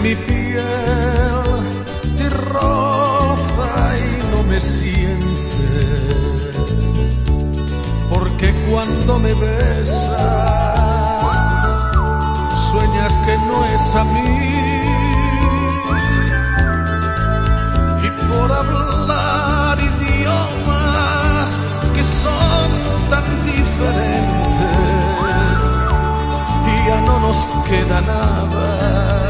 mi piel te roza y no me sientes, porque cuando me besas sueñas que no es a mí. Y por hablar idiomas que son tan diferentes, ya no nos queda nada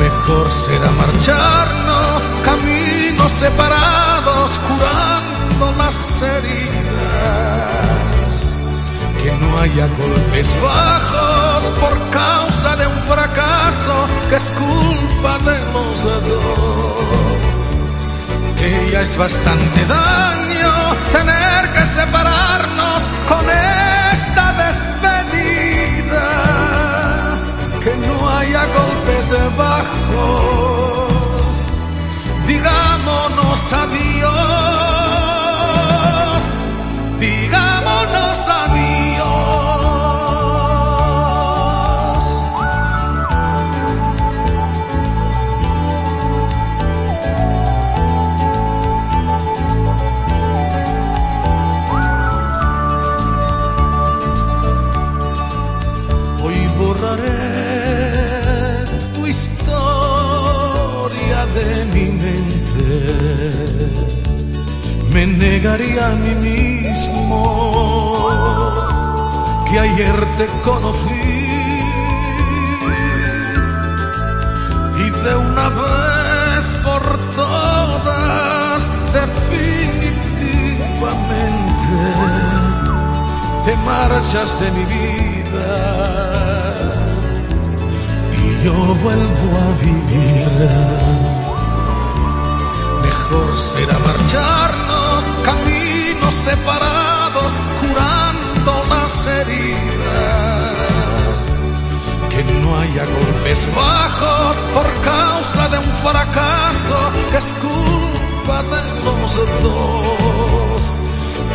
Mejor será marcharnos caminos separados, curando las heridas. Que no haya golpes bajos por causa de un fracaso que es culpa de los dos. Que es bastante daño No haya golpes bajos. Digámonos adiós. Digámonos adiós. Hoy borraré Me negaría a mí mismo que ayer te conocí y de una vez por todas definitivamente te marchas de mi vida y yo vuelvo a vivir. Mejor será marcharnos separados, curando las heridas. Que no haya golpes bajos por causa de un fracaso que es culpa de los dos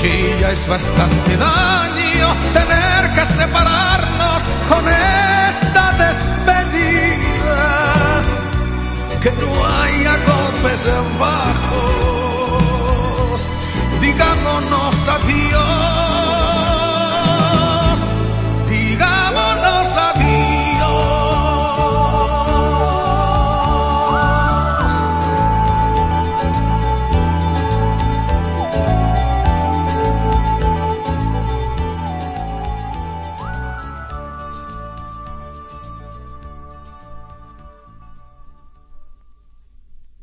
que ya es bastante daño tener que separarnos con esta despedida. Que no haya golpes bajos digámonos adiós.